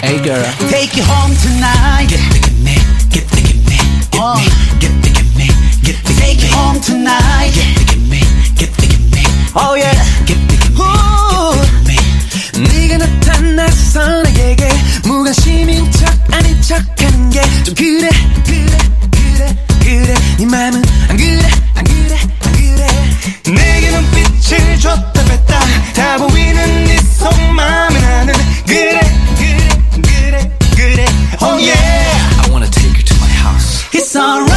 Hey girl, take you home tonight. alright.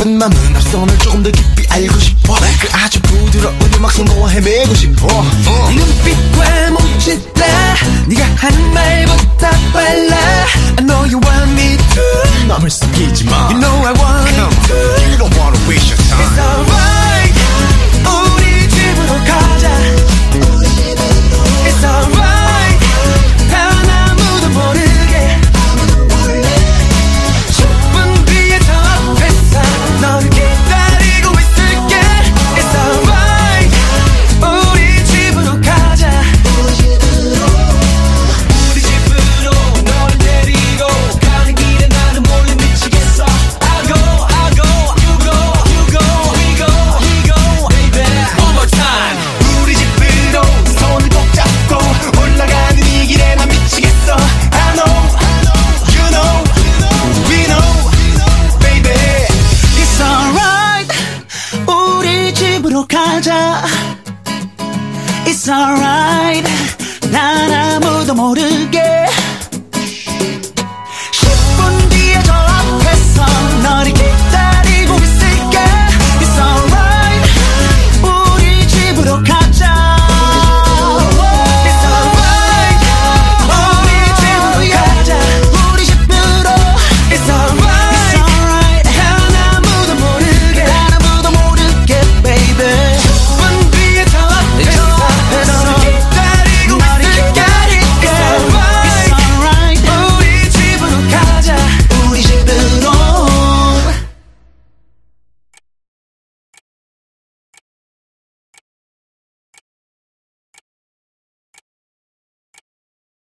아픈 맘은 앞선을 조금 더 깊이 알고 싶어. 그 아주 부드러운 음악성 너와 헤매고 싶어. 어. 눈빛과 몸짓다 네가 한 말부터 빨라. I know you want me to. 남을 숨기지 마. You know 맞아 It's alright 난 아무도 모르게